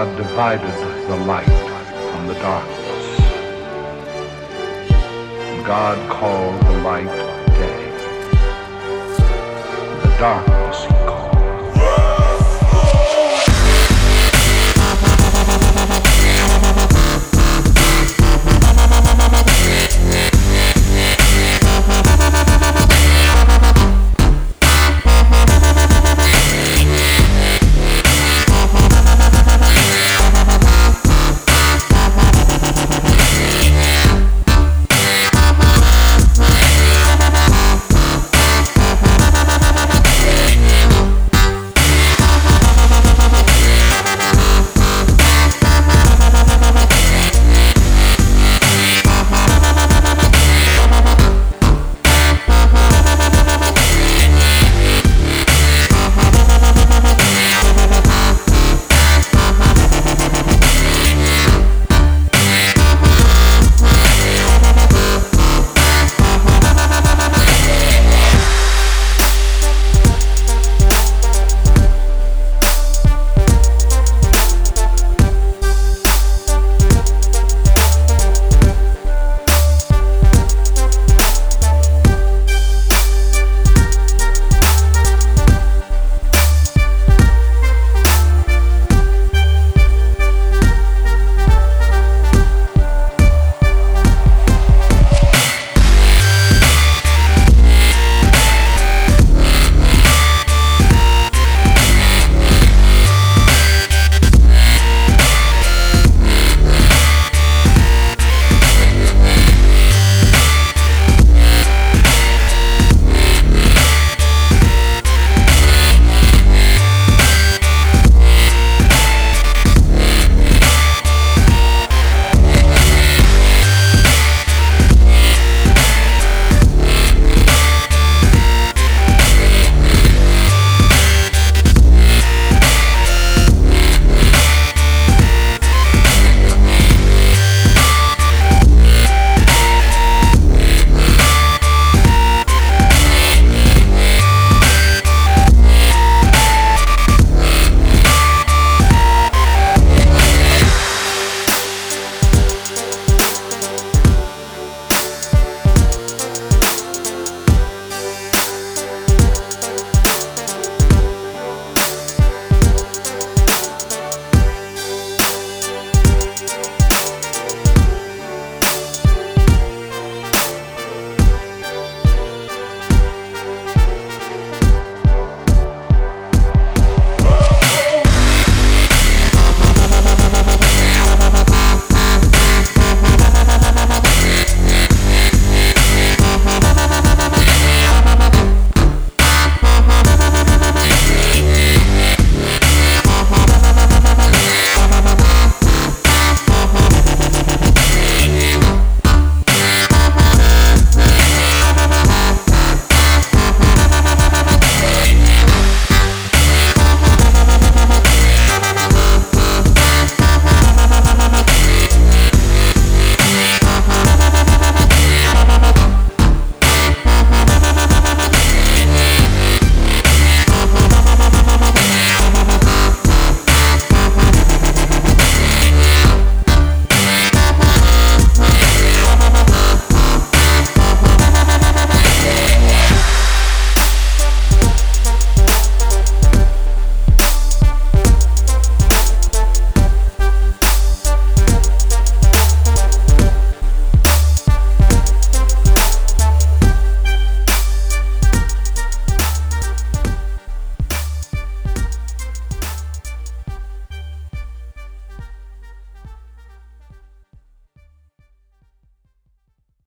God divided the light from the darkness. God called the light day. The darkness